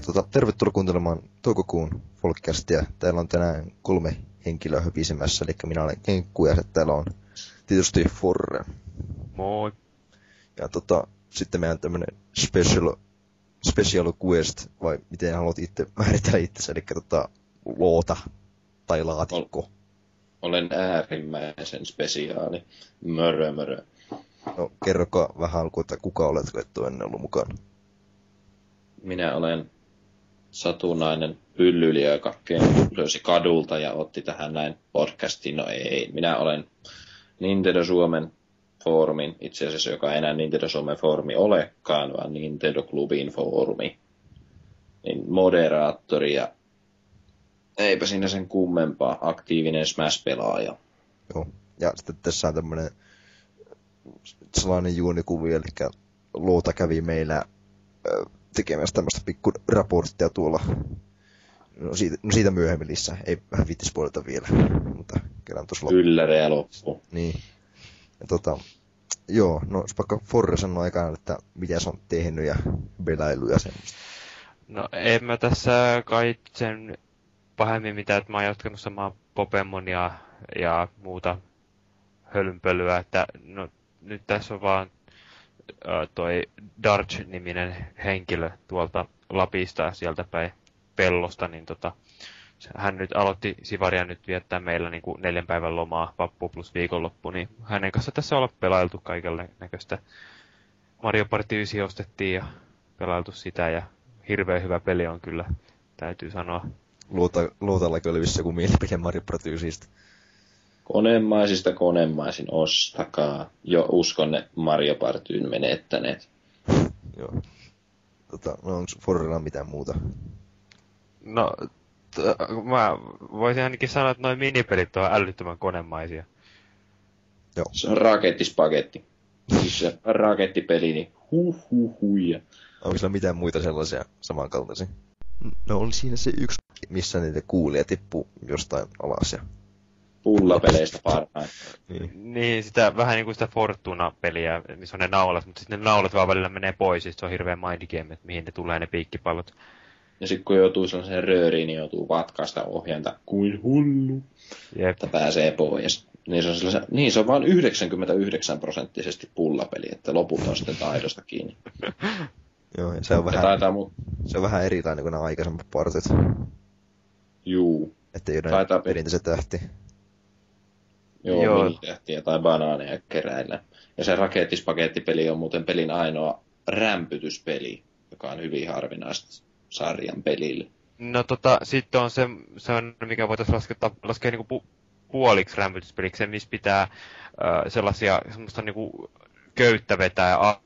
tota, tervetuloa kuuntelemaan toukokuun Folkcastia. Täällä on tänään kolme henkilöä höpisemässä, eli minä olen Kenkku ja täällä on tietysti Forre. Moi. Ja tota, sitten meidän tämmönen special, special quest, vai miten haluat itse määritellä itsesi, eli tota, loota tai laatikko. Olen äärimmäisen spesiaali. Mörö, mörö. No, kerrokaa vähän alkuun, että kuka olet, kun et ole ennen ollut mukana. Minä olen satunnainen pyllyliö, joka löysi kadulta ja otti tähän näin podcastiin. No ei, minä olen Nintendo Suomen foorumin, itse asiassa joka ei enää Nintendo Suomen foorumi olekaan, vaan Nintendo Clubin foorumi. Niin moderaattori ja eipä siinä sen kummempaa, aktiivinen Smash-pelaaja. Joo, ja sitten tässä on tämmöinen sellainen juonikuvi, eli Luota kävi meillä tekemässä tämmöistä pikku raporttia tuolla. No siitä, no siitä myöhemmin lisää, ei vähän viitti spoilata vielä, mutta kerran tuossa loppu. Ylläreä loppu. Niin. Ja tota, joo, no vaikka Forre sanoi aikaan, että mitä se on tehnyt ja belailuja semmoista. No en mä tässä kai sen pahemmin mitä, että mä oon jatkanut samaa Pokemonia ja muuta hölynpölyä, että no nyt tässä on vaan toi Darch-niminen henkilö tuolta Lapista sieltä päin pellosta, niin tota, hän nyt aloitti Sivaria nyt viettää meillä niin kuin neljän päivän lomaa, vappu plus viikonloppu, niin hänen kanssa tässä olla pelailtu kaikille näköistä. Mario Party 9 ostettiin ja pelailtu sitä ja hirveän hyvä peli on kyllä, täytyy sanoa. Luota, luotallakin oli vissi joku mielipide Mario Party 9. Konemaisista konemaisin ostakaa. Jo uskon ne Mario Partyyn menettäneet. Joo. Tota, no onko Forrella mitään muuta? No, t- mä voisin ainakin sanoa, että noin minipelit on älyttömän konemaisia. Joo. Se on rakettispaketti. Siis se rakettipeli, niin huh huh huija. Onko sillä mitään muita sellaisia samankaltaisia? No on siinä se yksi, missä niitä kuulia tippuu jostain alas ja pullapeleistä parhain. niin. niin, sitä, vähän niin kuin sitä Fortuna-peliä, missä on ne naulat, mutta sitten ne naulat vaan välillä menee pois, siis se on hirveä mindgame, että mihin ne tulee ne piikkipallot. Ja sitten kun joutuu sellaiseen rööriin, niin joutuu vatkaista ohjainta kuin hullu, Jep. että pääsee pois. Niin se, on niin se on vain 99 prosenttisesti pullapeli, että loput on sitten taidosta kiinni. Joo, ja se on, vähän, taitaa mu- se on vähän erilainen kuin nämä aikaisemmat partit. Juu. Että ei ole perinteiset tähti. Joo, Joo. minitähtiä tai banaaneja keräillä. Ja se rakettispakettipeli on muuten pelin ainoa rämpytyspeli, joka on hyvin harvinaista sarjan pelille. No tota, sitten on se, se on, mikä voitaisiin laskea, laskea niinku pu, puoliksi rämpytyspeliksi, missä pitää äh, sellaisia semmoista niinku köyttä vetää ja A,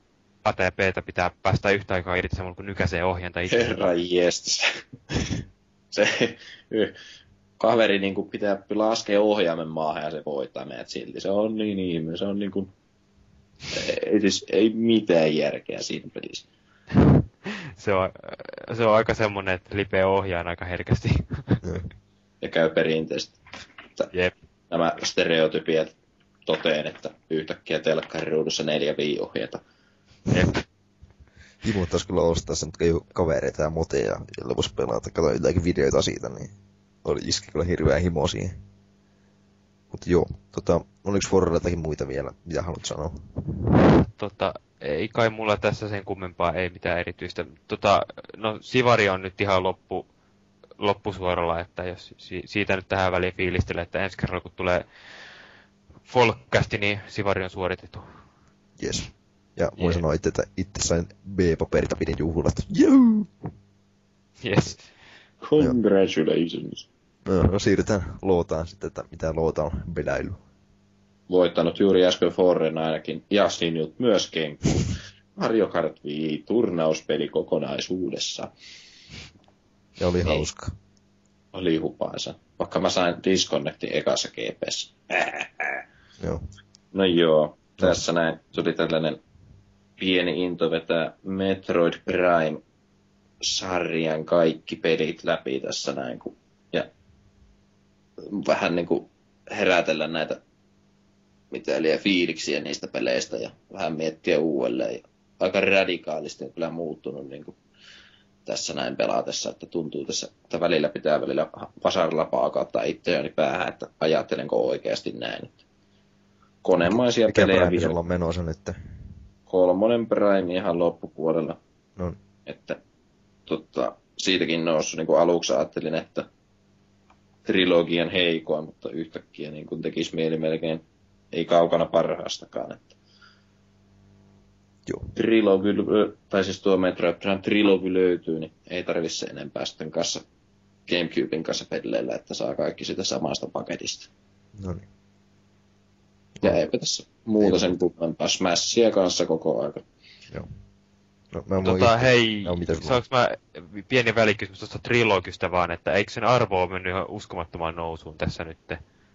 A ja B pitää päästä yhtä aikaa irti samalla kuin nykäisee ohjanta itse. Herra jestas. se, kaveri niin kuin pitää laskea ohjaimen maahan ja se voittaa meidät silti. Se on niin ihme, se on niin kuin, ei, siis, ei mitään järkeä siinä pelissä. se, on, se on aika semmonen, että lipeä ohjaan aika herkästi. ja käy perinteisesti. Jep. Nämä stereotypiat toteen, että yhtäkkiä telkkariruudussa neljä ohjeita. Jep. Timo kyllä ostaa sen kavereita ja moteja ja lopussa pelata, katsoin jotakin videoita siitä, niin oli iski kyllä hirveän himo siihen. Mutta joo, tota, oliko Forrella jotakin muita vielä, mitä haluat sanoa? Tota, ei kai mulla tässä sen kummempaa, ei mitään erityistä. Tota, no Sivari on nyt ihan loppu, loppusuoralla, että jos siitä nyt tähän väliin fiilistelee, että ensi kerralla kun tulee Folkcasti, niin Sivari on suoritettu. Yes. Ja voin yeah. sanoa itse, että itse sain B-paperita pidin juhlat. Joo! Yes. Congratulations. No, no siirrytään Lootaan sitten, että mitä Loota on beläily. Voittanut juuri äsken Forren ainakin, ja sinut myös Kenku. Mario Kart Wii turnauspeli kokonaisuudessa. Ja oli Ei. hauska. Oli hupaansa. Vaikka mä sain disconnectin ekassa GPS. Joo. No joo, tässä näin tuli tällainen pieni into vetää Metroid Prime sarjan kaikki pelit läpi tässä näin, kun, vähän niin kuin herätellä näitä mitä liian fiiliksiä niistä peleistä ja vähän miettiä uudelleen. Ja aika radikaalisti on kyllä muuttunut niin kuin tässä näin pelatessa, että tuntuu tässä, että välillä pitää välillä vasarilla paakauttaa itseäni päähän, että ajattelenko oikeasti näin. Konemaisia Mikä pelejä sulla on menossa nyt? kolmonen Prime ihan loppupuolella. No, Että tota, siitäkin noussut, niin kuin aluksi ajattelin, että trilogian heikoa, mutta yhtäkkiä niin kuin tekisi mieli melkein ei kaukana parhaastakaan. Että joo. trilogy, tai siis tuo Metroid Prime trilogy löytyy, niin ei tarvitse se enempää sitten kanssa Gamecubein kanssa pelleillä, että saa kaikki sitä samasta paketista. No niin. Ja eipä tässä muuta sen kummempaa Smashia kanssa koko aika. Joo. No, mä Tota, itse- hei, saanko mä pieni välikysymys tuosta trilogista vaan, että eikö sen arvo ole mennyt ihan uskomattomaan nousuun tässä nyt?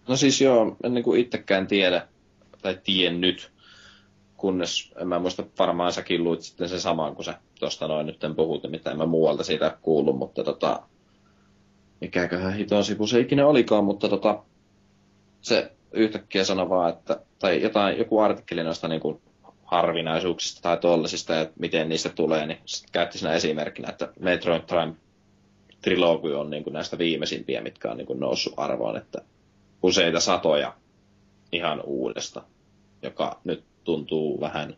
No siis joo, en niin kuin itsekään tiedä, tai tiennyt, kunnes, en mä muista, varmaan säkin luit sitten se saman, kun sä tuosta noin nyt puhut, ja mitä en mä muualta siitä kuullut, mutta tota, mikäköhän hiton sivu se ikinä olikaan, mutta tota, se yhtäkkiä sanoi vaan, että, tai jotain, joku artikkeli noista niin kuin harvinaisuuksista tai tollisista, ja miten niistä tulee, niin sit käytti siinä esimerkkinä, että Metroid Prime Trilogy on niin kuin näistä viimeisimpiä, mitkä on niin kuin noussut arvoon, että useita satoja ihan uudesta, joka nyt tuntuu vähän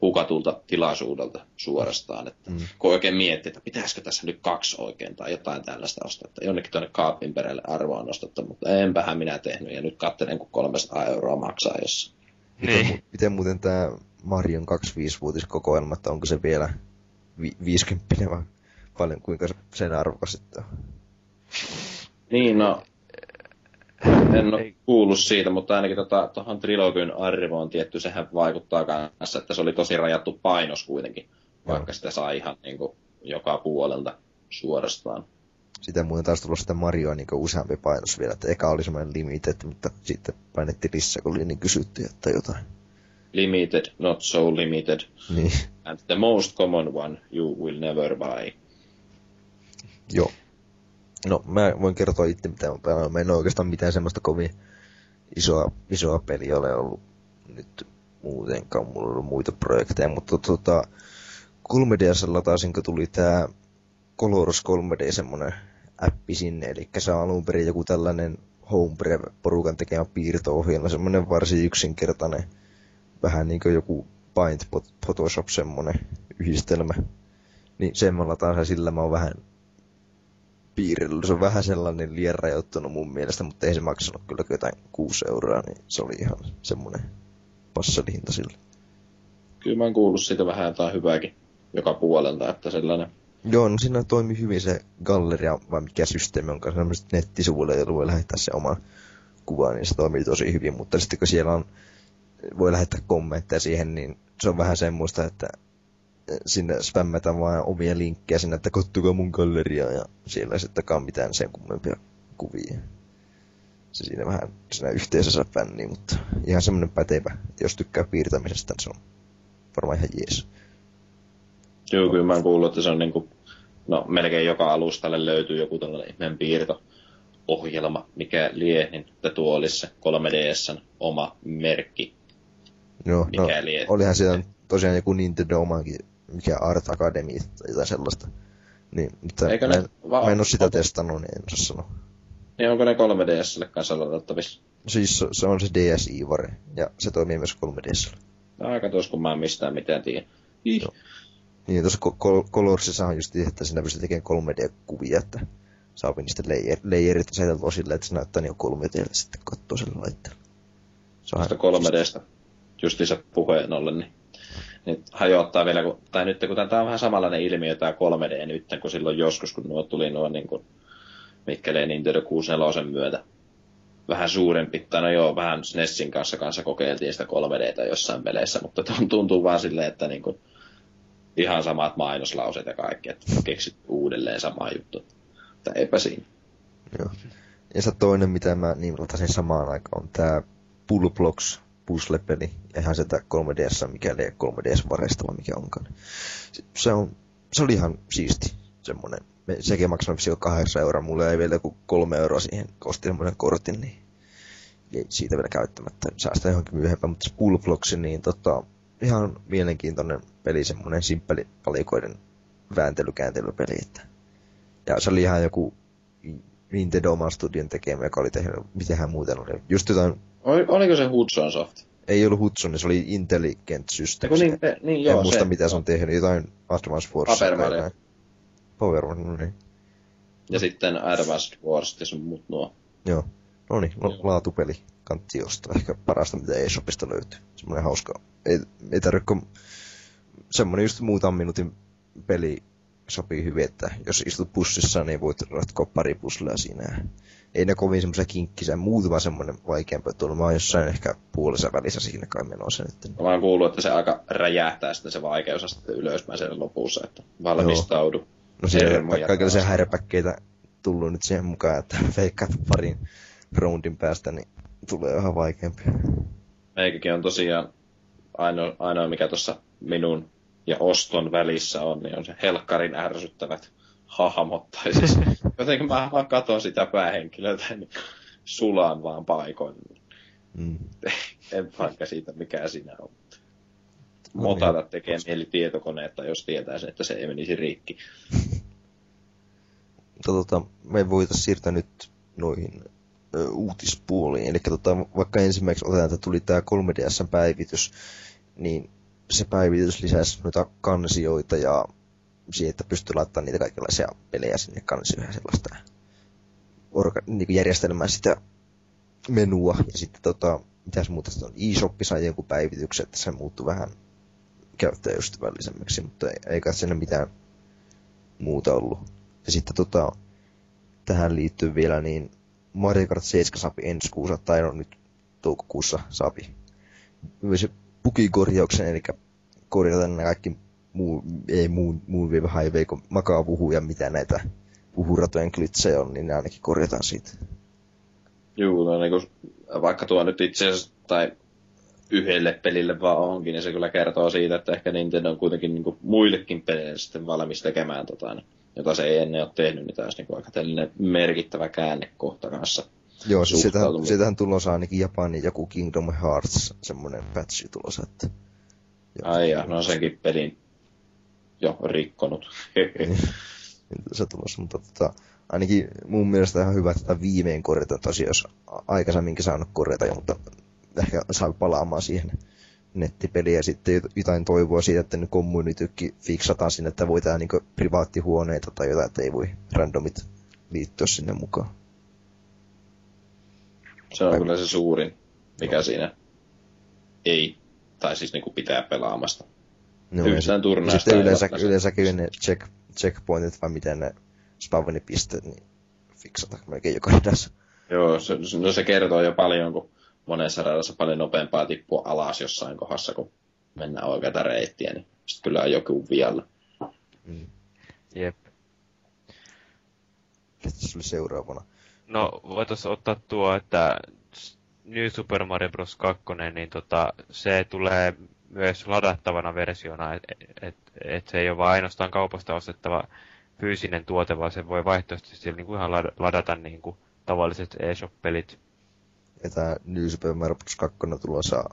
hukatulta tilaisuudelta suorastaan. Että Mm. kun oikein miettii, että pitäisikö tässä nyt kaksi oikein tai jotain tällaista ostaa, että jonnekin tuonne kaapin perälle arvoa on nostettu, mutta enpähän minä tehnyt ja nyt katselen, kun 300 euroa maksaa jossain. Miten, Niin. mu- miten muuten tämä Marion 25-vuotiskokoelma, että onko se vielä vi- 50 vai paljon, kuinka se- sen arvokas sitten on? Niin, no, en ole kuullut siitä, mutta ainakin tuohon tota, trilogyn arvoon tietty, sehän vaikuttaa kanssa, että se oli tosi rajattu painos kuitenkin, vaikka sitä sai ihan niin kuin, joka puolelta suorastaan. Sitä muuten taas tullut sitä Marioa niin useampi painos vielä, että eka oli semmoinen limited, mutta sitten painettiin lisää, kun oli niin kysytty, että jotain. Limited, not so limited, Niin, and the most common one you will never buy. joo. No, mä voin kertoa itse, mitä mä pelannut. Mä en ole oikeastaan mitään semmoista kovin isoa, isoa peliä ole ollut nyt muutenkaan. Mulla on ollut muita projekteja, mutta tota, 3DSllä taisin, kun tuli tää Colors 3D semmonen appi sinne, eli se on alun perin joku tällainen Homebrew-porukan tekemä piirto-ohjelma, semmonen varsin yksinkertainen, vähän niin kuin joku Paint Photoshop semmonen yhdistelmä. Niin lataan sen sillä mä oon vähän piirillä. Se on vähän sellainen liian rajoittunut mun mielestä, mutta ei se maksanut kyllä jotain 6 euroa, niin se oli ihan semmonen passelihinta sillä. Kyllä mä oon kuullut siitä vähän jotain hyvääkin joka puolelta, että sellainen Joo, no siinä toimi hyvin se galleria, vai mikä systeemi onkaan, sellaiset nettisivuille, joilla voi lähettää se oman kuvan, niin se toimii tosi hyvin, mutta sitten kun siellä on, voi lähettää kommentteja siihen, niin se on vähän semmoista, että sinne spämmätään vaan omia linkkejä sinne, että kattokaa mun galleriaa, ja siellä ei sittenkaan mitään sen kummempia kuvia. Se siinä vähän siinä yhteisössä fänni, mutta ihan semmoinen pätevä, jos tykkää piirtämisestä, niin se on varmaan ihan jees. Joo, kyllä mä oon kuullut, että se on niinku, no melkein joka alustalle löytyy joku tällainen ihmeen piirto ohjelma, mikä lie, niin että tuo olisi se 3DSn oma merkki. Joo, no, Mikäli, että- olihan siellä tosiaan joku Nintendo omakin, mikä Art Academy tai jotain sellaista. Niin, mutta Eikö mä, en, va- mä en ole sitä onko- testannut, niin en osaa sanoa. Niin onko ne 3DSlle kanssa ladattavissa? Siis se- on se DSi-vare, ja se toimii myös 3DS. Aika tuossa, kun mä en mistään mitään tiedä. Ih, Joo. Niin tuossa Col- Colorsissa on just että siinä pystyy tekemään 3D-kuvia, että saa niistä layer, layerit aseteltua silleen, että se näyttää niin 3D sitten katsoo sillä laitteella. Se on Tuosta 3Dstä justiinsa puheen ollen, niin, niin hajottaa vielä, kun, tai nyt kun tämä on vähän samanlainen ilmiö tämä 3D nyt, kun silloin joskus, kun nuo tuli nuo niin kuin, mitkä lie Nintendo 64 myötä vähän suurempi, tai no joo, vähän SNESin kanssa, kanssa kokeiltiin sitä 3Dtä jossain peleissä, mutta tunt- tuntuu vaan silleen, että niin kuin, ihan samat mainoslauseet ja kaikki, että keksit uudelleen sama juttu. Mutta eipä siinä. Joo. Ja se toinen, mitä mä niin latasin samaan aikaan, on tää Pull Blocks puzzle-peli. Ihan sitä 3DS, mikä ei 3DS-vareista, vai mikä onkaan. Se- on, se oli ihan siisti, semmonen. Sekin maksaa vissiin 8 euroa. Mulle ei vielä joku 3 euroa siihen, kun ostin semmonen kortin, niin ei siitä vielä käyttämättä. Säästää johonkin myöhempään, mutta se Pull Blocks, niin tota, ihan mielenkiintoinen peli, semmonen simppeli valikoiden vääntelykääntelypeli. Että. Ja se oli ihan joku Nintendo oman studion tekemä, joka oli tehnyt, mitenhän muuten oli. Just jotain, Ol, oliko se Hudson Soft? ei ollut Hudson, se oli Intelligent Systems. Niin, niin en joo, muista se. mitä se on tehnyt, jotain Advance Force. Paper Mario. Power Mario, no niin. Ja sitten Advanced Wars ja sun muut nuo. Joo. No niin, laatupeli kantti ostaa. Ehkä parasta, mitä eShopista löytyy. Semmoinen hauska. Ei, ei tarvitse, kun semmoinen just muutaman minuutin peli sopii hyvin, että jos istut bussissa, niin voit ratkoa pari puslea siinä. Ei ne kovin semmoisia kinkkisiä, muutama semmoinen vaikeampi tullut. Mä oon jossain ehkä puolessa välissä siinä kai menossa nyt. Mä oon kuullut, että se aika räjähtää sitten se vaikeus sitten ylöspäin siellä lopussa, että valmistaudu. No siellä on kaikenlaisia taas. häiräpäkkeitä tullut nyt siihen mukaan, että veikkaat parin roundin päästä, niin tulee vähän vaikeampi. Meikäkin on tosiaan ainoa, ainoa mikä tuossa minun ja Oston välissä on, niin on se helkkarin ärsyttävät hahmot. Tai siis jotenkin mä vaan katon sitä päähenkilöä, niin sulaan vaan paikoin. Mm. En vaan käsitä, mikä siinä on. No Motata tekee mieli tietokoneetta, jos tietäisi, että se ei menisi rikki. Mutta tota, me voitaisiin siirtyä nyt noihin uutispuoliin. Eli tota, vaikka ensimmäiseksi otetaan, että tuli tämä 3DS-päivitys, niin se päivitys lisäsi noita kansioita ja siihen, että pystyy laittamaan niitä kaikenlaisia pelejä sinne kansioihin sellaista orga, niin järjestelmää sitä menua. Ja sitten tota, mitäs muuta on, eShop sai jonkun päivityksen, että se muuttui vähän käyttäjäystävällisemmäksi, mutta ei, ei kai siinä mitään muuta ollut. Ja sitten tota, tähän liittyy vielä niin Mario Kart 7 saapi ensi kuussa, tai no nyt toukokuussa saapi myös bugikorjauksen, eli korjataan kaikki muu, ei muun, muun highway, kun makavuhu ja mitä näitä puhuratojen glitsejä on, niin ne ainakin korjataan siitä. Juu, no niin kuin, vaikka tuo nyt itse asiassa, tai yhdelle pelille vaan onkin, niin se kyllä kertoo siitä, että ehkä Nintendo on kuitenkin niin kuin, muillekin peleille sitten valmis tekemään tota, niin, jota se ei ennen ole tehnyt, niin taas niin kuin, aika tällainen merkittävä käännekohta kanssa. Joo, siis Suhtautuminen. sieltähän tulossa ainakin Japanin joku Kingdom Hearts, semmoinen patchi tulossa, että... Ai ja, no senkin pelin jo rikkonut. Niin, se tulossa, mutta tota, ainakin mun mielestä ihan hyvä, että tätä viimein korjataan tosiaan, jos aikaisemminkin saanut korjata jo, mutta ehkä saa palaamaan siihen nettipeliin ja sitten jot- jotain toivoa siitä, että nyt communitykin fiksataan sinne, että voi tehdä niin privaattihuoneita tai jotain, että ei voi randomit liittyä sinne mukaan. se on kyllä se suurin, mikä siinä ei, tai siis niin kuin pitää pelaamasta. No, Yhtään turnausta Sitten yleensä, yleensäkin ne check, checkpointit vai miten ne spavnipisteet, niin fiksataan melkein joka edessä. Joo, se, no se kertoo jo paljon, kun monessa radassa paljon nopeampaa tippua alas jossain kohdassa, kun mennään oikeata reittiä, niin sitten kyllä on joku vialla. Jep. Ketä oli seuraavana? No, voitaisiin ottaa tuo, että New Super Mario Bros. 2, niin tota, se tulee myös ladattavana versiona, että et, et se ei ole vain ainoastaan kaupasta ostettava fyysinen tuote, vaan se voi vaihtoehtoisesti niin kuin ihan lad- ladata niin kuin tavalliset eShop-pelit. Ja tää New Super Mario Bros. 2 tulossa,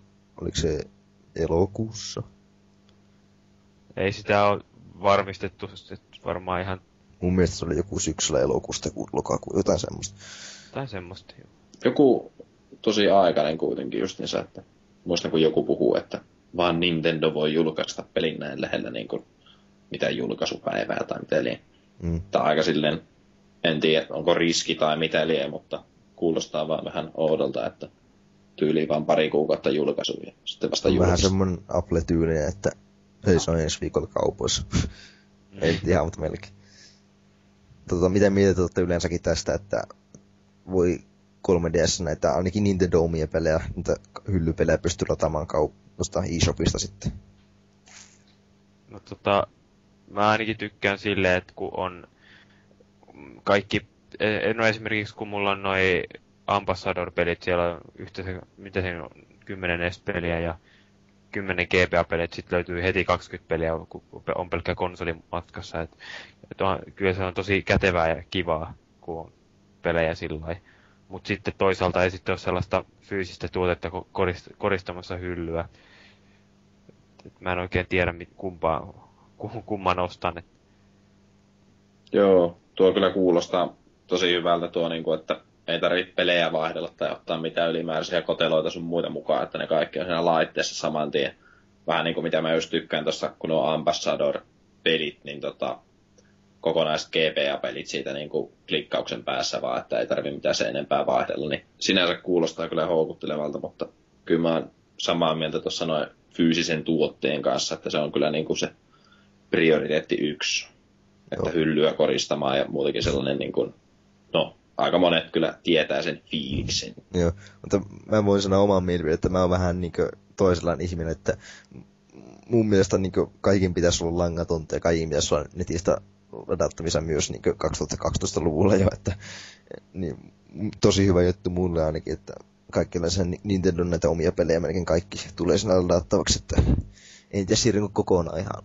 oliko se elokuussa? Ei sitä ole varmistettu, että varmaan ihan Mun mielestä se oli joku syksyllä elokuusta, joku lokakuu, jotain semmoista. tai semmoista. joo. Joku tosi aikainen kuitenkin just niissä, että muistan kun joku puhuu, että vaan Nintendo voi julkaista pelin näin lähellä niin kuin mitään julkaisupäivää tai mitä liian. Mm. Tai aika silleen, en tiedä onko riski tai mitä liian, mutta kuulostaa vaan vähän oudolta, että tyyliin vaan pari kuukautta julkaisu ja sitten vasta On vähän julkaisu. semmonen Apple-tyylinen, että hei se on ensi viikolla kaupoissa. Ei nyt ihan, mutta melkein. Tota, mitä mieltä olette yleensäkin tästä, että voi 3DS näitä ainakin Nintendo omia pelejä, niitä hyllypelejä pystyy lataamaan kaupasta eShopista sitten. No tota, mä ainakin tykkään silleen, että kun on kaikki, e- no esimerkiksi kun mulla on noi Ambassador-pelit, siellä on yhteensä, mitä se on, 10 S-peliä ja 10 GBA-pelit, sitten löytyy heti 20 peliä, kun on pelkkä konsoli matkassa. Et, et on, kyllä se on tosi kätevää ja kivaa, kun on pelejä sillä Mutta sitten toisaalta ei sitten ole sellaista fyysistä tuotetta ko- korist- koristamassa hyllyä. Et mä en oikein tiedä, mit- kumpaa, kum- kumman ostan. Et Joo, tuo kyllä kuulostaa tosi hyvältä tuo, niin kuin, että ei tarvitse pelejä vaihdella tai ottaa mitään ylimääräisiä koteloita sun muita mukaan, että ne kaikki on siinä laitteessa saman tien. Vähän niin kuin mitä mä just tykkään tuossa, kun on Ambassador-pelit, niin tota, kokonaiset GPA-pelit siitä niin kuin klikkauksen päässä vaan, että ei tarvitse mitään sen enempää vaihdella, niin sinänsä kuulostaa kyllä houkuttelevalta, mutta kyllä mä oon samaa mieltä tuossa noin fyysisen tuotteen kanssa, että se on kyllä niin kuin se prioriteetti yksi. Että Joo. hyllyä koristamaan ja muutenkin sellainen, niin kuin, aika monet kyllä tietää sen fiiliksen. Joo, mutta mä voin sanoa oman mielipideen, että mä oon vähän niin toisenlainen ihminen, että mun mielestä niin kaikin pitäisi olla langatonta ja kaikin pitäisi olla netistä ladattavissa myös niin 2012-luvulla jo, että niin, tosi hyvä juttu mulle ainakin, että kaikilla sen Nintendo näitä omia pelejä melkein kaikki tulee sinä ladattavaksi, että en tiedä siirrynkö kokonaan ihan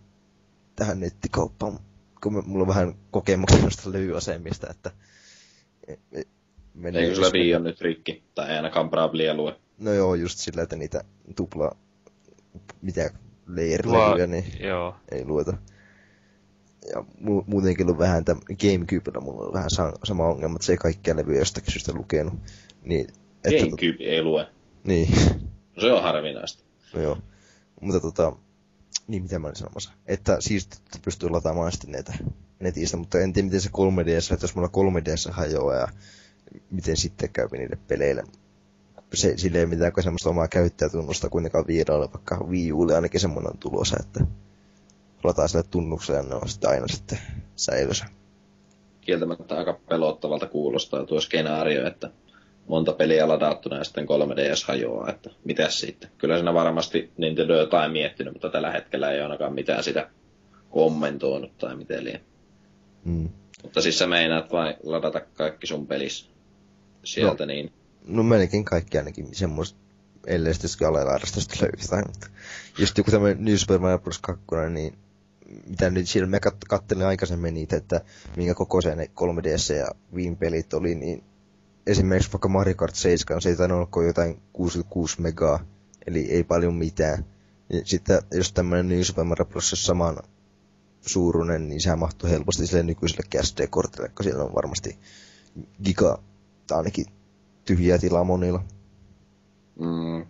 tähän nettikauppaan, kun mulla on vähän kokemuksia noista levyasemista, että menee Eikö sulla Wii on nyt rikki, tai ei ainakaan Bravlia lue? No joo, just sillä, että niitä tupla, mitä leirilevyjä, niin joo. ei lueta ja mu- muutenkin on vähän tämän Gamecubella mulla on vähän sa- sama ongelma, että se ei kaikkia levyjä jostakin syystä lukenut. Niin, että Gamecube tot... ei lue. Niin. No se on harvinaista. No joo. Mutta tota, niin mitä mä olin sanomassa. Että siis pystyy lataamaan sitten näitä netistä, mutta en tiedä miten se 3DS, että jos mulla 3DS hajoaa ja miten sitten käy niille peleille. Se, sille ei mitään semmoista omaa käyttäjätunnusta kuitenkaan vierailla, vaikka Wii Ulle ainakin semmoinen on tulossa, että lataa sille tunnukselle ja ne on sitten aina sitten säilössä. Kieltämättä aika pelottavalta kuulostaa tuo skenaario, että monta peliä ladattuna ja sitten 3DS hajoaa, että mitäs sitten. Kyllä siinä varmasti Nintendo jotain miettinyt, mutta tällä hetkellä ei ainakaan mitään sitä kommentoinut tai miten liian. Mm. Mutta siis sä meinaat vain ladata kaikki sun pelis sieltä no, niin? No melkein kaikki ainakin semmoista, ellei sitten Scalelaarasta sitten löytää. Mutta just joku tämmöinen New Super Mario Bros. 2, niin mitä nyt siellä me kat- kattelin aikaisemmin niitä, että minkä kokoisia ne 3DS ja Wii pelit oli, niin esimerkiksi vaikka Mario Kart 7, se ei tainnut olla jotain 66 megaa, eli ei paljon mitään. Ja sitten jos tämmöinen New Super Mario Bros. saman suuruinen, niin sehän mahtuu helposti sille nykyiselle SD-kortille, koska siellä on varmasti giga, tai ainakin tyhjää tilaa monilla. Mm.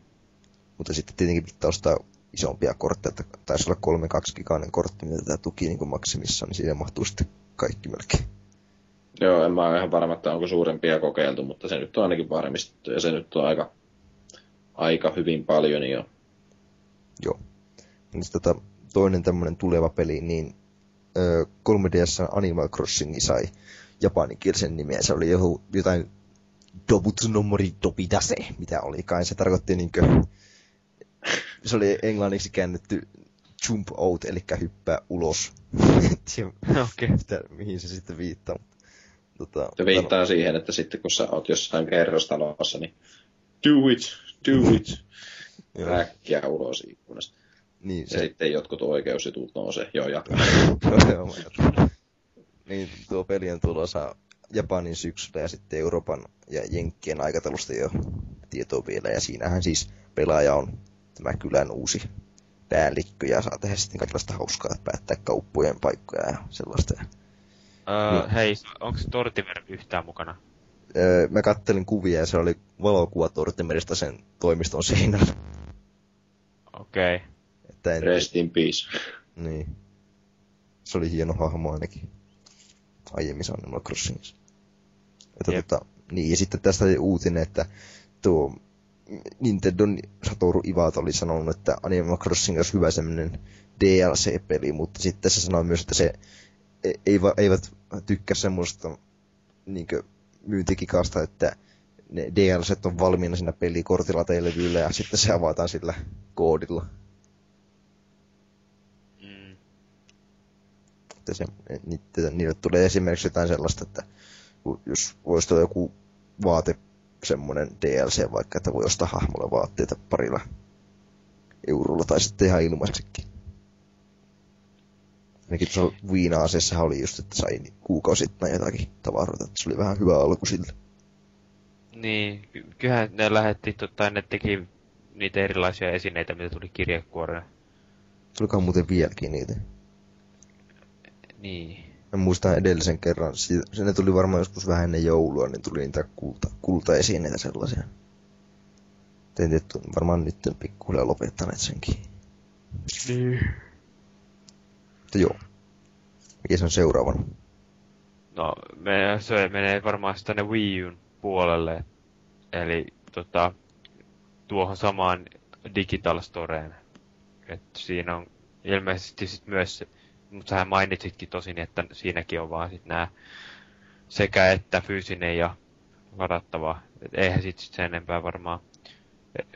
Mutta sitten tietenkin pitää ostaa isompia kortteja, taisi olla 3-2 gigainen kortti, mitä tämä tuki niin maksimissa, niin siihen mahtuu sitten kaikki melkein. Joo, en mä ole ihan varma, että onko suurempia kokeiltu, mutta se nyt on ainakin varmistettu, ja se nyt on aika, aika hyvin paljon jo. Joo. Niin tota, toinen tämmöinen tuleva peli, niin 3DS Animal Crossing sai japaninkielisen nimen. Se oli joku, jotain Dobutsu no Mori Dobidase, mitä oli kai. Se tarkoitti niinkö se oli englanniksi käännetty jump out, eli hyppää ulos. Okei. okay. mihin se sitten viittaa. Tota, se viittaa no. siihen, että sitten kun sä oot jossain kerrostalossa, niin do it, do it. Räkkiä ulos ikkunasta. Niin, se... Ja sitten jotkut oikeusjutut nousee. Joo, jatka. niin, tuo peli on tulossa Japanin syksyllä ja sitten Euroopan ja Jenkkien aikataulusta jo tietoa vielä. Ja siinähän siis pelaaja on tämä kylän uusi päällikkö ja saa tehdä sitten kaikenlaista hauskaa, että päättää kauppojen paikkoja ja sellaista. Öö, niin. Hei, onko Tortimer yhtään mukana? Öö, mä kattelin kuvia ja se oli valokuva Tortimerista sen toimiston seinällä. Okei. Okay. Että en... Rest in peace. Niin. Se oli hieno hahmo ainakin. Aiemmissa Animal Crossingissa. Että yep. tota, niin, ja sitten tästä oli uutinen, että tuo Nintendon Satoru Iwata oli sanonut, että Animal Crossing olisi hyvä semmoinen DLC-peli, mutta sitten se sanoi myös, että se e- ei, eivät tykkää semmoista niinkö myyntikikasta, että ne DLC on valmiina siinä pelikortilla tai levyllä ja sitten se avataan sillä koodilla. Että se, niille, niille tulee esimerkiksi jotain sellaista, että jos voisi olla joku vaate semmoinen DLC vaikka, että voi ostaa hahmolle vaatteita parilla eurolla tai sitten ihan ilmaiseksikin. Ainakin tuossa Viina-asiassa oli just, että sai kuukausittain jotakin tavaroita, että se oli vähän hyvä alku sille. Niin, kyllähän ne lähetti, tota, ne teki niitä erilaisia esineitä, mitä tuli kirjekuoreen. Tulikohan muuten vieläkin niitä? Niin. Mä muistan edellisen kerran, si- ne tuli varmaan joskus vähän ennen joulua, niin tuli niitä kulta, kultaesineitä sellaisia. Tein tietty, varmaan nyt pikkuhiljaa lopettaneet senkin. Niin. Mutta joo. Mikä se on seuraavana? No, me, se menee varmaan sitten tänne Wii Un puolelle. Eli tota, tuohon samaan Digital Storeen. Et siinä on ilmeisesti sit myös, mutta sähän mainitsitkin tosin, että siinäkin on vaan sit nää sekä että fyysinen ja ladattava. Et eihän sit, sit sen enempää varmaan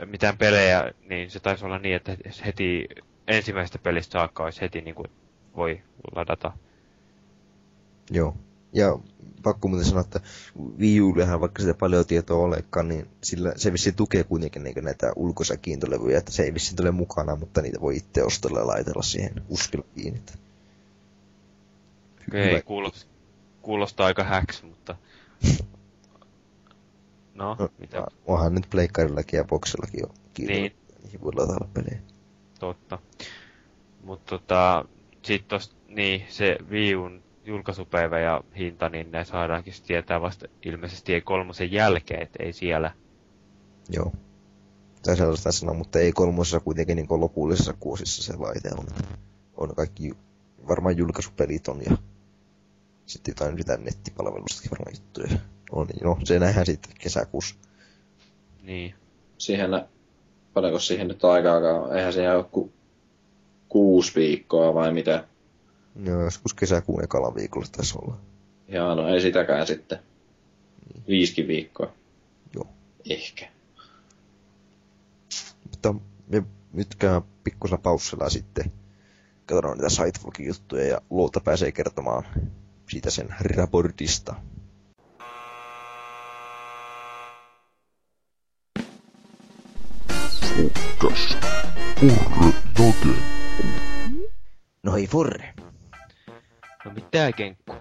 mitään pelejä, niin se taisi olla niin, että heti ensimmäisestä pelistä saakka olisi heti niin kuin voi ladata. Joo. Ja pakko muuten sanoa, että Wii Ullehan, vaikka sitä paljon tietoa olekaan, niin sillä se vissi tukee kuitenkin niin näitä ulkoisia kiintolevyjä, että se ei vissiin tule mukana, mutta niitä voi itse ostella ja laitella siihen uskilla kiinni. Ei, kuulostaa, kuulostaa aika häks, mutta... No, no mitä? Onhan nyt pleikkarillakin ja boksillakin jo Niin. Niihin voi laitella pelejä. Totta. Mutta tota, sit tosta, niin, se Wii U'n julkaisupäivä ja hinta, niin ne saadaankin tietää vasta ilmeisesti ei kolmosen jälkeen, että ei siellä. Joo. Tai sellaista sanoa, mutta ei kolmosessa kuitenkin niin lopullisessa kuosissa se laite on. On kaikki varmaan julkaisupelit on ja sitten jotain mitä nettipalvelustakin varmaan juttuja. On, niin no, se nähdään sitten kesäkuussa. Niin. Siihen, paljonko siihen nyt aikaa, eihän siihen ole ku, kuusi viikkoa vai mitä? Joo, joskus kesäkuun ekalla viikolla taisi olla. Jaa, no ei sitäkään sitten. Niin. Viisikin viikkoa. Joo. Ehkä. Mutta me nyt käydään pikkusella paussilla sitten. Katsotaan niitä Sightwalkin juttuja ja Luolta pääsee kertomaan siitä sen raportista. Podcast. Urre Note. No ei Forre. No mitä kenkku?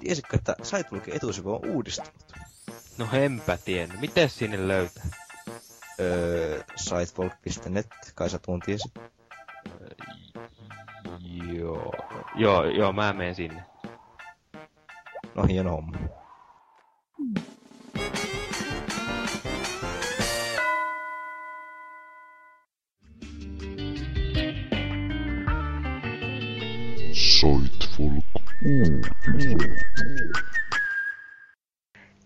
Tiesitkö, että Sightwalkin etusivu on uudistunut? No enpä tiennyt. Miten sinne löytää? Öö, Sightwalk.net, kai sä tuon tiesi. Joo. Joo, joo, mä menen sinne. No hieno homma. Sightfolk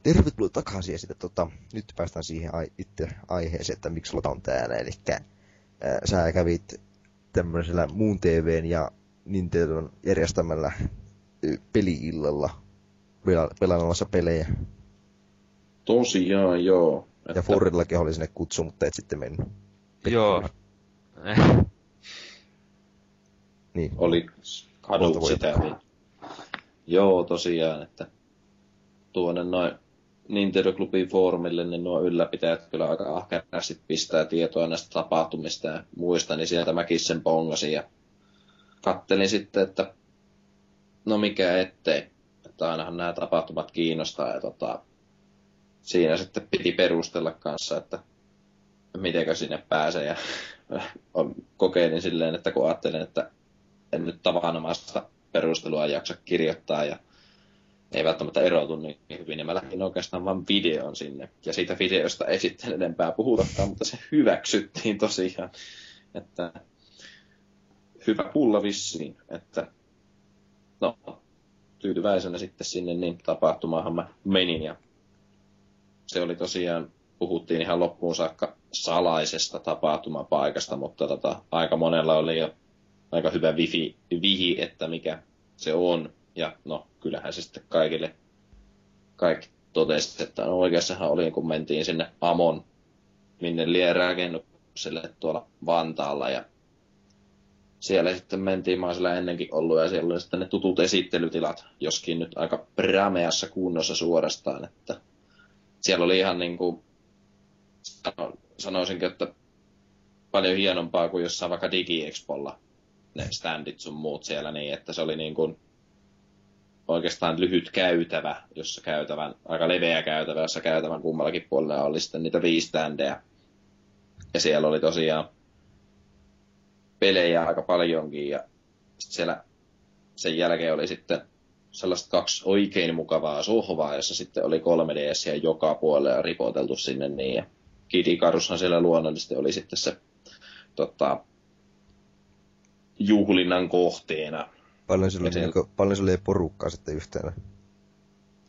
Tervetuloa takaisin ja sitten tota, nyt päästään siihen ai- itse aiheeseen, että miksi Lota on täällä. Eli ää, sä kävit tämmöisellä muun TVn ja Nintendon järjestämällä peli-illalla pela- pelaamassa pelejä. Tosiaan, joo. Ja Forrillakin oli sinne kutsu, mutta et sitten mennyt. Joo. Niin. Oli kadut sitä. Niin. Joo, tosiaan, että tuonne noin Nintendo Clubin foorumille, niin nuo ylläpitäjät kyllä aika ahkerasti pistää tietoa näistä tapahtumista ja muista, niin sieltä mäkin sen pongasin ja kattelin sitten, että no mikä ettei, että ainahan nämä tapahtumat kiinnostaa ja tota, siinä sitten piti perustella kanssa, että mitenkö sinne pääsee ja kokeilin silleen, että kun ajattelin, että en nyt tavanomaista perustelua jaksa kirjoittaa ja ei välttämättä erotu niin hyvin, niin mä lähdin oikeastaan vain videon sinne. Ja siitä videosta ei sitten enempää puhutakaan, mutta se hyväksyttiin tosiaan. Että hyvä pulla vissiin, että no, tyytyväisenä sitten sinne niin tapahtumaahan mä menin ja se oli tosiaan, puhuttiin ihan loppuun saakka salaisesta tapahtumapaikasta, mutta tota, aika monella oli jo aika hyvä wifi, vihi, että mikä se on. Ja no, kyllähän se sitten kaikille, kaikki totesi, että no oikeassahan oli, kun mentiin sinne Amon, minne lie rakennukselle tuolla Vantaalla. Ja siellä sitten mentiin, mä oon siellä ennenkin ollut, ja siellä oli sitten ne tutut esittelytilat, joskin nyt aika prameassa kunnossa suorastaan, että siellä oli ihan niin kuin, sano- sanoisinkin, että paljon hienompaa kuin jossain vaikka DigiExpolla ne standit sun muut siellä niin, että se oli niin kuin oikeastaan lyhyt käytävä, jossa käytävän, aika leveä käytävä, jossa käytävän kummallakin puolella oli sitten niitä viisi standeja. Ja siellä oli tosiaan pelejä aika paljonkin ja sit siellä sen jälkeen oli sitten sellaista kaksi oikein mukavaa sohvaa, jossa sitten oli 3DS ja joka puolella ripoteltu sinne niin. Ja Kid Icarushan siellä luonnollisesti oli sitten se tota, juhlinnan kohteena. Paljon oli, siellä- niinku, paljon sillä oli porukkaa sitten yhteensä.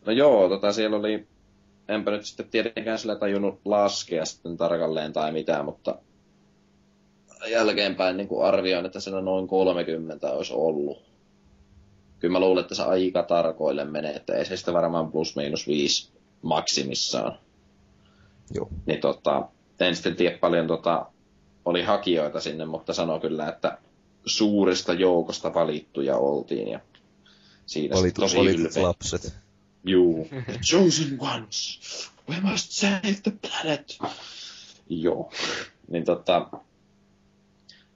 No joo, tota siellä oli, enpä nyt sitten tietenkään sillä tajunnut laskea sitten tarkalleen tai mitään, mutta jälkeenpäin niin kuin arvioin, että siellä noin 30 olisi ollut. Kyllä mä luulen, että se aika tarkoille menee, että ei se sitä varmaan plus miinus viisi maksimissaan. Joo. Niin tota, en sitten tiedä paljon tota, oli hakijoita sinne, mutta sanoi kyllä, että suuresta joukosta valittuja oltiin ja siinä Valitut, tosi valitut ylpeä. lapset. Juu. The chosen ones. We must save the planet. Joo. Niin tota,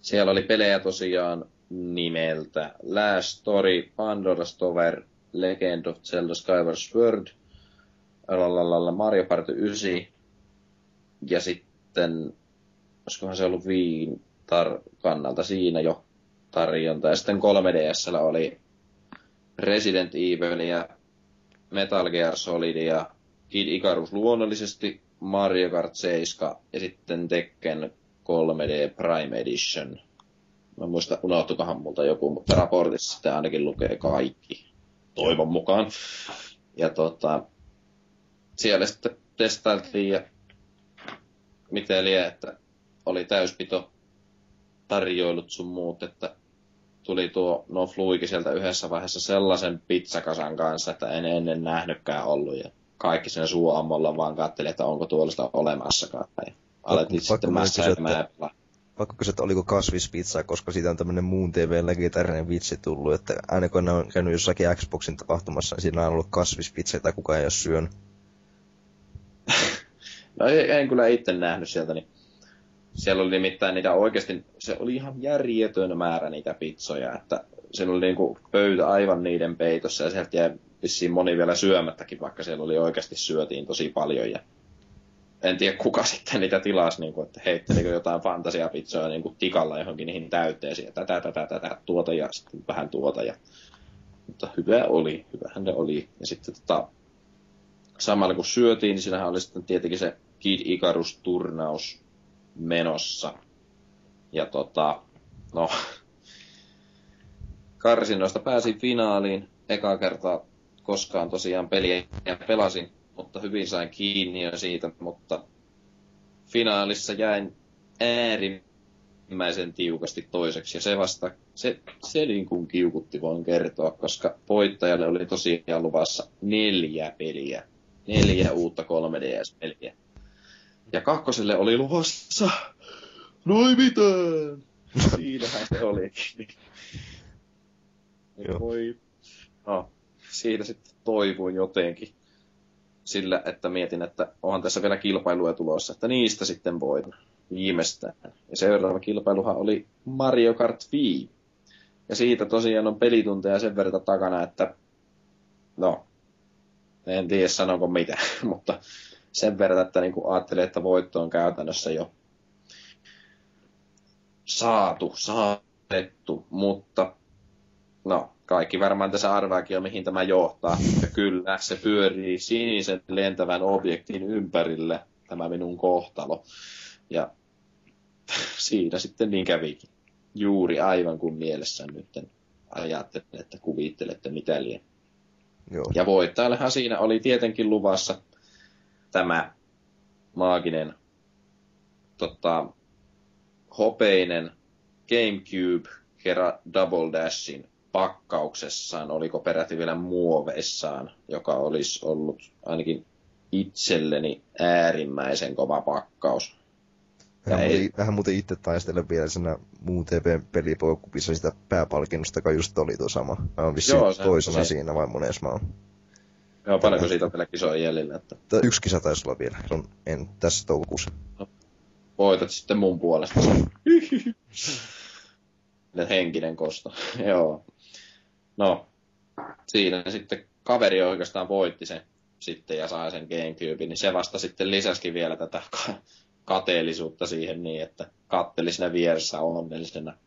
siellä oli pelejä tosiaan nimeltä Last Story, Pandora's Tower, Legend of Zelda Skyward Sword, lalalala, Mario Party 9, ja sitten, olisikohan se ollut viin tar- kannalta siinä jo tarjonta. Ja sitten 3DSllä oli Resident Evil ja Metal Gear Solid ja Kid Icarus luonnollisesti, Mario Kart 7 ja sitten Tekken 3D Prime Edition. Mä muista, unohtukohan multa joku, mutta raportissa sitten ainakin lukee kaikki. Toivon mukaan. Ja tota, siellä sitten testailtiin ja miten lie, että oli täyspito tarjoilut sun muut, että tuli tuo No Fluiki sieltä yhdessä vaiheessa sellaisen pizzakasan kanssa, että en ennen nähnytkään ollut. Ja kaikki sen suuammolla vaan katteli, että onko tuollaista olemassakaan. Alettiin pakko sitten mässäilemään. Pakko kysyä, että oliko kasvispizza, koska siitä on tämmönen muun TV legendaarinen vitsi tullut, että aina kun on käynyt jossakin Xboxin tapahtumassa, niin siinä on ollut kasvispizza, jota kukaan ei ole syönyt. No ei- en kyllä itse nähnyt sieltä, niin siellä oli nimittäin niitä oikeasti, se oli ihan järjetön määrä niitä pizzoja, että siinä oli niinku pöytä aivan niiden peitossa ja sieltä jäi vissiin moni vielä syömättäkin, vaikka siellä oli oikeasti syötiin tosi paljon ja en tiedä kuka sitten niitä tilasi, niin kuin, että heittelikö jotain fantasiapizzoja niin kuin tikalla johonkin niihin täytteisiin, että tätä, tätä, tätä, tuota ja sitten vähän tuota. Ja... Mutta hyvä oli, hyvähän ne oli. Ja sitten tota, samalla kun syötiin, niin siinähän oli sitten tietenkin se Kid Icarus-turnaus menossa. Ja tota, no, karsinoista pääsin finaaliin eka kertaa koskaan tosiaan peliä ja pelasin, mutta hyvin sain kiinni jo siitä, mutta finaalissa jäin äärimmäisen tiukasti toiseksi ja se vasta, se, se niin kuin kiukutti voin kertoa, koska voittajalle oli tosiaan luvassa neljä peliä, neljä uutta 3DS-peliä. Ja kakkoselle oli luvassa noin mitään. Siinähän se. Joo. Voi. No, siitä sitten toivuin jotenkin sillä, että mietin, että onhan tässä vielä kilpailuja tulossa, että niistä sitten voin viimeistään. Ja seuraava kilpailuhan oli Mario Kart Wii. Ja siitä tosiaan on pelitunteja sen verran takana, että no, en tiedä sanonko mitä, mutta sen verran, että niin ajattelin, että voitto on käytännössä jo saatu, saatettu, mutta no, kaikki varmaan tässä arvaakin jo, mihin tämä johtaa. Ja kyllä, se pyörii sinisen lentävän objektin ympärille, tämä minun kohtalo. Ja siinä sitten niin kävikin. Juuri aivan kuin mielessä nyt ajattelin, että kuvittelette mitä lie. Joo. Ja voittajallehan siinä oli tietenkin luvassa tämä maaginen tota, hopeinen GameCube kerran Double Dashin pakkauksessaan, oliko peräti vielä muoveissaan, joka olisi ollut ainakin itselleni äärimmäisen kova pakkaus. Vähän, ei- muuten, vähän muuten itse taistelen vielä siinä muun TV-pelipokupissa sitä pääpalkinnosta, joka just oli tuo sama. Mä oon vissiin Joo, se- toisena se- siinä vai monessa mä oon. Joo, paljonko siitä on vielä kisoja jäljellä, että Yksi kisa taisi olla vielä, on en, tässä toukokuussa. voitat sitten mun puolesta. Henkinen kosto. Joo. No, siinä sitten kaveri oikeastaan voitti sen sitten ja sai sen Gamecube, niin se vasta sitten lisäskin vielä tätä ka- kateellisuutta siihen niin, että katteli siinä vieressä onnellisena.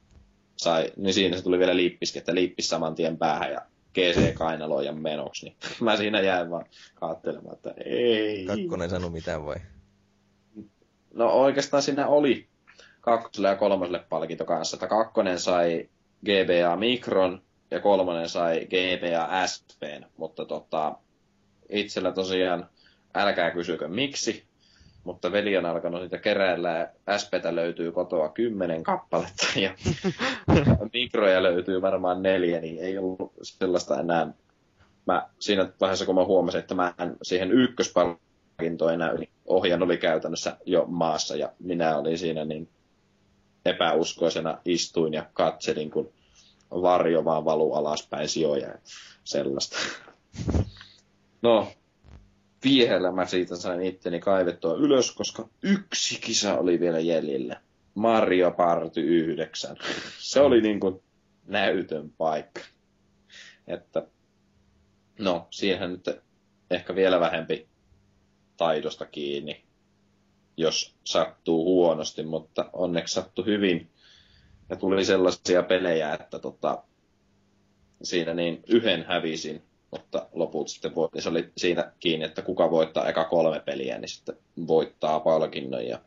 Sai, niin siinä se tuli vielä liippiskin, että liippis saman tien päähän ja GC-kainalojan menoksi, niin mä siinä jäin vaan katselemaan, että ei. Kakkonen sano mitään vai? No oikeastaan siinä oli kakkoselle ja kolmoselle palkinto kanssa, että kakkonen sai GBA Micron ja kolmonen sai GBA SPn, mutta tota, itsellä tosiaan, älkää kysykö miksi, mutta veli on alkanut niitä keräillä ja SPtä löytyy kotoa kymmenen kappaletta ja mikroja löytyy varmaan neljä, niin ei ollut sellaista enää. Mä siinä vaiheessa, kun mä huomasin, että mä en siihen ykköspalkintoon enää yli, ohjan oli käytännössä jo maassa ja minä olin siinä niin epäuskoisena istuin ja katselin, kun varjo vaan valuu alaspäin sijoja ja sellaista. No, viehellä mä siitä sain itteni kaivettua ylös, koska yksi kisa oli vielä jäljellä. Mario Party 9. Se oli niin kuin näytön paikka. Että, no, siihen nyt ehkä vielä vähempi taidosta kiinni, jos sattuu huonosti, mutta onneksi sattui hyvin. Ja tuli sellaisia pelejä, että tota, siinä niin yhden hävisin mutta loput sitten voit, niin se oli siinä kiinni, että kuka voittaa eka kolme peliä, niin sitten voittaa palkinnon ja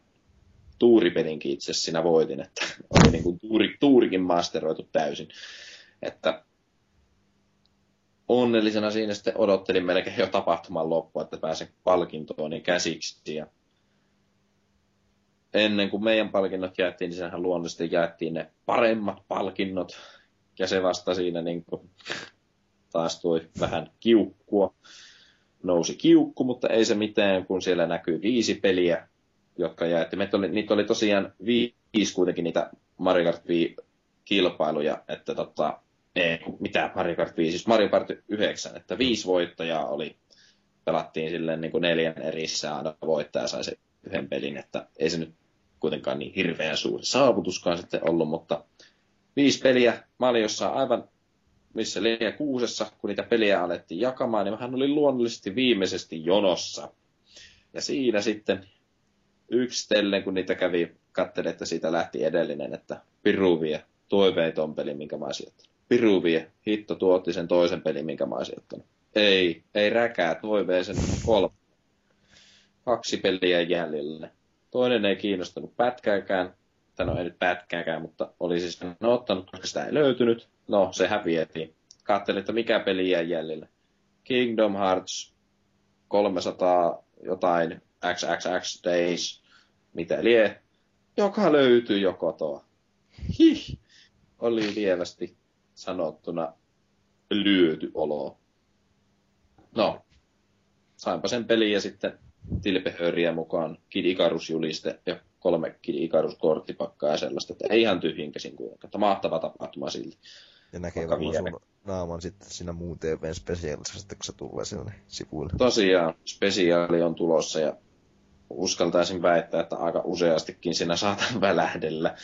tuuripelinkin itse siinä voitin, että oli niin kuin tuuri, tuurikin masteroitu täysin. Että onnellisena siinä sitten odottelin melkein jo tapahtuman loppua, että pääsen palkintoon niin käsiksi. Ja ennen kuin meidän palkinnot jaettiin, niin sehän luonnollisesti jaettiin ne paremmat palkinnot. Ja se vasta siinä niin kuin taas tuli vähän kiukkua. Nousi kiukku, mutta ei se mitään, kun siellä näkyy viisi peliä, jotka jaettiin. Oli, niitä oli tosiaan viisi kuitenkin niitä Mario Kart kilpailuja, että tota, ei, mitä Mario Kart 5, siis Mario Kart 9, että viisi voittajaa oli, pelattiin silleen niin kuin neljän erissä aina voittaja sai se yhden pelin, että ei se nyt kuitenkaan niin hirveän suuri saavutuskaan sitten ollut, mutta viisi peliä. Mä olin jossain aivan missä liian kuusessa, kun niitä peliä alettiin jakamaan, niin hän oli luonnollisesti viimeisesti jonossa. Ja siinä sitten yksitellen, kun niitä kävi, katselin, että siitä lähti edellinen, että Piruvie, toiveiton peli, minkä mä olisin Piruvie, hitto tuotti sen toisen pelin, minkä mä olisin Ei, ei räkää, toiveisen kolme. Kaksi peliä jäljellä. Toinen ei kiinnostanut pätkääkään, tai no ei nyt pätkääkään, mutta oli siis no, ottanut, koska sitä ei löytynyt. No, se häviettiin. Katselin, että mikä peli jäi jäljelle. Kingdom Hearts 300 jotain XXX Days, mitä lie, joka löytyy jo kotoa. Hih, oli lievästi sanottuna lyöty olo. No, sainpa sen peliä sitten tilpehöriä mukaan Kid Icarus-juliste ja kolme Kid Icarus-korttipakkaa ja sellaista, että ei ihan tyhjinkäsin kuitenkaan. Että mahtava tapahtuma silti. Ja näkee varmaan sun naaman sitten siinä muun TVn spesiaalissa, kun se tulee sinne sivuille. Tosiaan, spesiaali on tulossa ja uskaltaisin väittää, että aika useastikin siinä saatan välähdellä,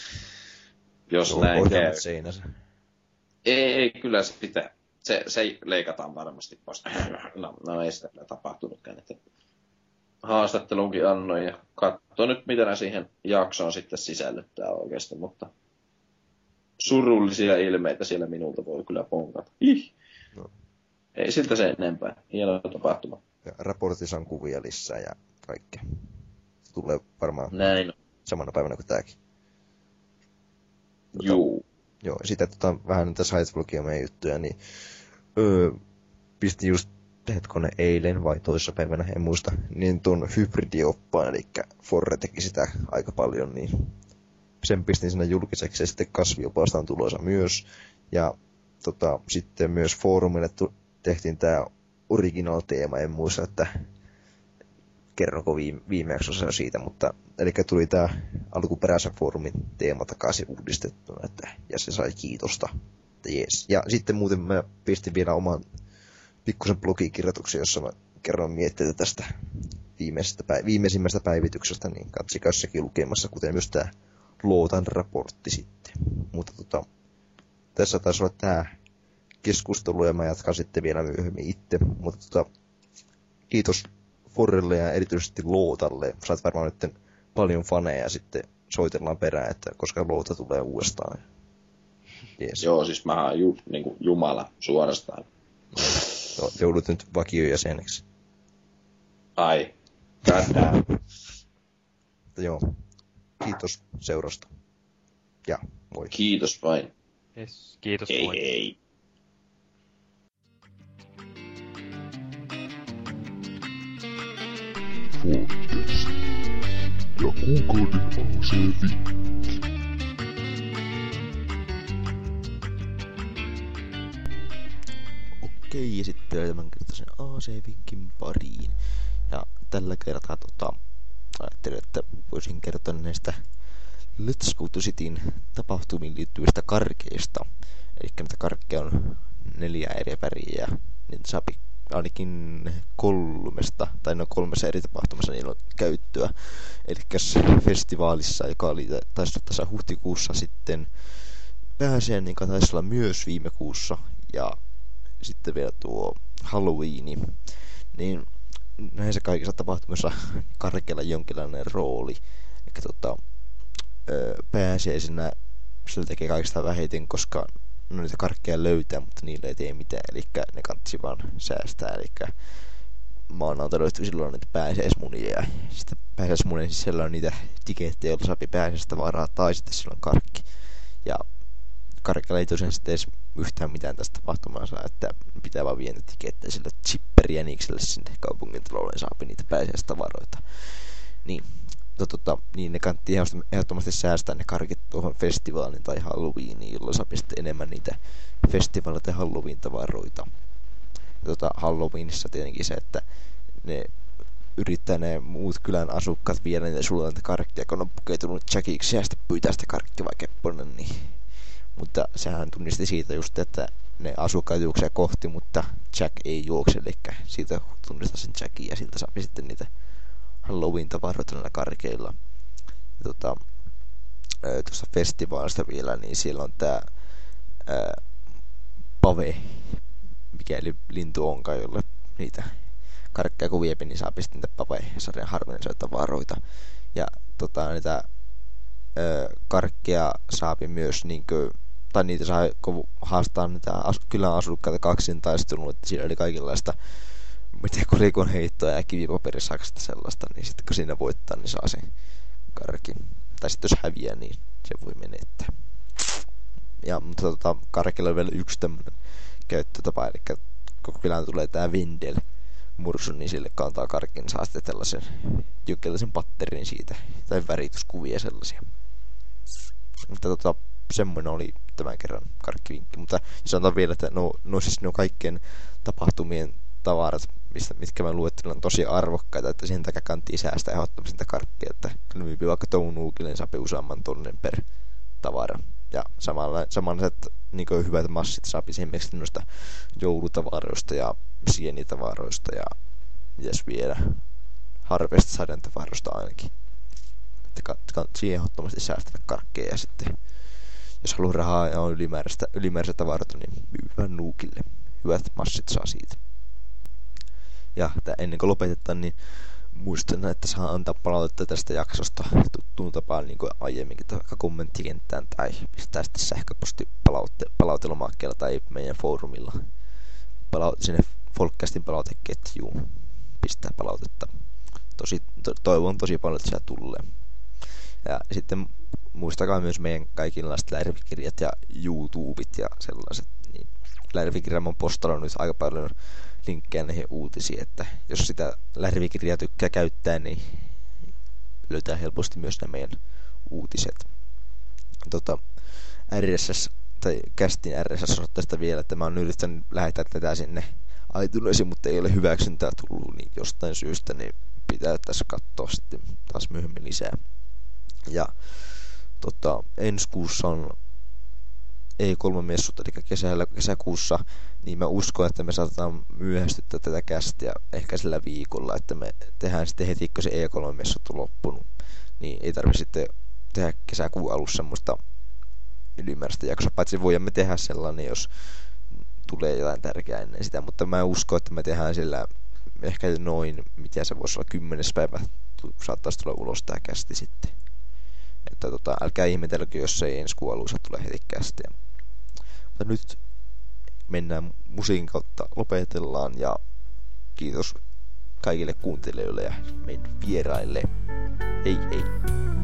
jos Joo, näin käy. Seinässä. Ei, ei, kyllä se pitää. Se, se leikataan varmasti pois. No, no ei sitä tapahtunutkaan. Että haastattelunkin annoin ja katso nyt, mitä siihen jaksoon sitten sisällyttää oikeasti, mutta surullisia ilmeitä siellä minulta voi kyllä ponkata. Ih. No. Ei siltä se enempää. Hieno tapahtuma. Ja raportissa on kuvia lisää ja kaikkea. Se tulee varmaan Näin. samana päivänä kuin tämäkin. Tota, Juu. Joo, sitten tota, vähän näitä sidevlogia meidän juttuja, niin öö, pistin just hetkonen eilen vai päivänä, en muista, niin tuon hybridioppaan, eli Forre teki sitä aika paljon, niin sen pistin sinne julkiseksi ja sitten kasviopasta on tulossa myös. Ja tota, sitten myös foorumille tehtiin tämä original-teema, en muista, että kerronko viime, viime jaksossa siitä, mutta eli tuli tämä alkuperäisen foorumin teema takaisin uudistettuna, että, ja se sai kiitosta. Jees. Ja sitten muuten mä pistin vielä oman pikkusen blogikirjoituksen, jossa mä kerron mietteitä tästä viimeisestä, viimeisimmästä päivityksestä, niin katsikaa sekin lukemassa, kuten myös tämä Lootan raportti sitten. Mutta tota, tässä taisi olla tämä keskustelu ja mä jatkan sitten vielä myöhemmin itse. Mutta tota, kiitos Forrelle ja erityisesti Lootalle. Saat varmaan nyt paljon faneja ja sitten soitellaan perään, että koska Loota tulee uudestaan. Yes. Joo, siis mä oon ju, niin kuin Jumala suorastaan. No, joudut nyt vakiojäseneksi. Ai. God damn. Mutta joo, kiitos seurasta. Ja moi. Kiitos vain. Yes, kiitos Ei, moi. ei. Podcast. Ja kuukauden AC-vinkki. Sitten tämän kertaisen AC-vinkin pariin. Ja tällä kertaa tota, ajattelin, että voisin kertoa näistä Let's Go to Cityn tapahtumiin liittyvistä karkeista. Eli näitä karkkeja on neljä eri väriä ja niitä saa ainakin kolmesta, tai no kolmessa eri tapahtumassa niillä on käyttöä. Eli festivaalissa, joka oli taisi tässä huhtikuussa sitten pääsiäinen, joka taisi olla myös viime kuussa, ja sitten vielä tuo Halloweeni, niin näissä kaikissa tapahtumissa karkeilla jonkinlainen rooli. Eli tota, pääsiäisenä se tekee kaikista vähiten, koska no niitä karkkeja löytää, mutta niille ei tee mitään, eli ne kansi vaan säästää, eli maanantai löytyy silloin niitä pääsiäismunia, ja sitten pääsiäismunien sisällä on niitä tikettejä, joilla saapi pääsiäistä varaa, tai sitten silloin karkki. Ja karkkeilla ei tosiaan sitten edes yhtään mitään tästä tapahtumansa, että pitää vaan viedä tikettejä sille chipperiänikselle sinne kaupungin talouden saapi niitä pääsiäistavaroita. Niin, to, tota, niin ne kannatti ehdottomasti säästää ne karkit tuohon festivaalin tai Halloweeniin, jolloin saa sitten enemmän niitä festivaaleja tai Halloween-tavaroita. Ja tota, Halloweenissa tietenkin se, että ne yrittää ne muut kylän asukkaat viedä niitä sulla karkkia, kun on pukeutunut Jackiksi ja sitten pyytää sitä karkkia vai kepponen, niin mutta sehän tunnisti siitä just, että ne asukkaat juoksee kohti, mutta Jack ei juokse, eli siitä tunnistaa sen Jackin ja siltä saapi sitten niitä Halloween-tavaroita näillä karkeilla. Ja tota, tuosta festivaalista vielä, niin siellä on tää ää, pave, mikäli lintu onkaan, jolle niitä karkkeja kun viepi, niin saa sitten niitä pave-sarjan harvinaisia tavaroita. Ja tota, niitä karkkeja saapi myös niinkö tai niitä saa haastaa niitä as, kylän asukkaita kaksin taistelun, että siinä oli kaikenlaista miten kolikon heittoa ja kivipaperisaksasta sellaista, niin sitten kun siinä voittaa, niin saa sen karki. Tai sitten jos häviää, niin se voi menettää. Ja, mutta tota, karkilla on vielä yksi tämmöinen käyttötapa, eli kun kylään tulee tää Vindel mursu, niin sille kantaa karkin, saa sitten tällaisen jonkinlaisen patterin siitä, tai värityskuvia sellaisia. Mutta tota, semmoinen oli tämän kerran karkkivinkki. Mutta sanotaan vielä, että no, no siis ne on kaikkien tapahtumien tavarat, mistä, mitkä mä luettelen, on tosi arvokkaita, että sen takia kantii säästää ehdottomasti sitä karkkia, että myypi vaikka tounuukille, niin saa useamman tonnen per tavara. Ja samalla, samanlaiset niin hyvät massit saa esimerkiksi noista joulutavaroista ja sienitavaroista ja mitäs vielä harvest tavaroista ainakin. Että siihen ehdottomasti säästää karkkeja ja sitten jos haluaa rahaa ja on ylimääräistä, ylimääräistä tavaroita, niin myy nuukille. Hyvät massit saa siitä. Ja ennen kuin lopetetaan, niin muistan, että saa antaa palautetta tästä jaksosta tuttuun tapaan niin kuin aiemminkin, vaikka kommenttikenttään tai pistää sitten sähköposti palaute, palautelomakkeella tai meidän foorumilla. Palaute, sinne Folkcastin palauteketjuun pistää palautetta. Tosi, to, toivon tosi paljon, että siellä tulee. Ja sitten muistakaa myös meidän kaikenlaiset lärvikirjat ja YouTubet ja sellaiset. Niin lärvikirjan on postannut nyt aika paljon linkkejä näihin uutisiin, että jos sitä lärvikirjaa tykkää käyttää, niin löytää helposti myös nämä meidän uutiset. Tota, RSS tai kästin RSS tästä vielä, että mä oon yrittänyt lähettää tätä sinne iTunesiin, mutta ei ole hyväksyntää tullut, niin jostain syystä niin pitää tässä katsoa sitten taas myöhemmin lisää. Ja tota, ensi kuussa on E3-messut, eli kesällä, kesäkuussa, niin mä uskon, että me saatetaan myöhästyttää tätä kästiä ehkä sillä viikolla, että me tehdään sitten heti, kun se E3-messut on loppunut, niin ei tarvitse sitten tehdä kesäkuun alussa semmoista ylimääräistä jaksoa, paitsi voimme tehdä sellainen, jos tulee jotain tärkeää ennen sitä, mutta mä uskon, että me tehdään sillä ehkä noin, mitä se voisi olla, kymmenes päivä saattaisi tulla ulos tää kästi sitten. Että tota, älkää ihmetelkö, jos ei ensi kuun alussa tule heti kästiä. Mutta nyt mennään musiikin kautta lopetellaan ja kiitos kaikille kuuntelijoille ja meidän vieraille. Hei hei!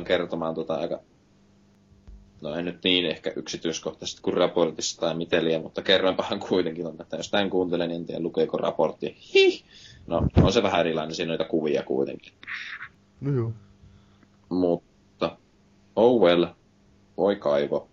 On kertomaan tuota aika, no ei nyt niin ehkä yksityiskohtaisesti kuin raportissa tai miteliä, mutta kerroinpahan kuitenkin, että jos tämän kuuntelee, niin en tiedä lukeeko raportti. Hih. No, on se vähän erilainen, siinä noita kuvia kuitenkin. No joo. Mutta, oh well, voi kaivo.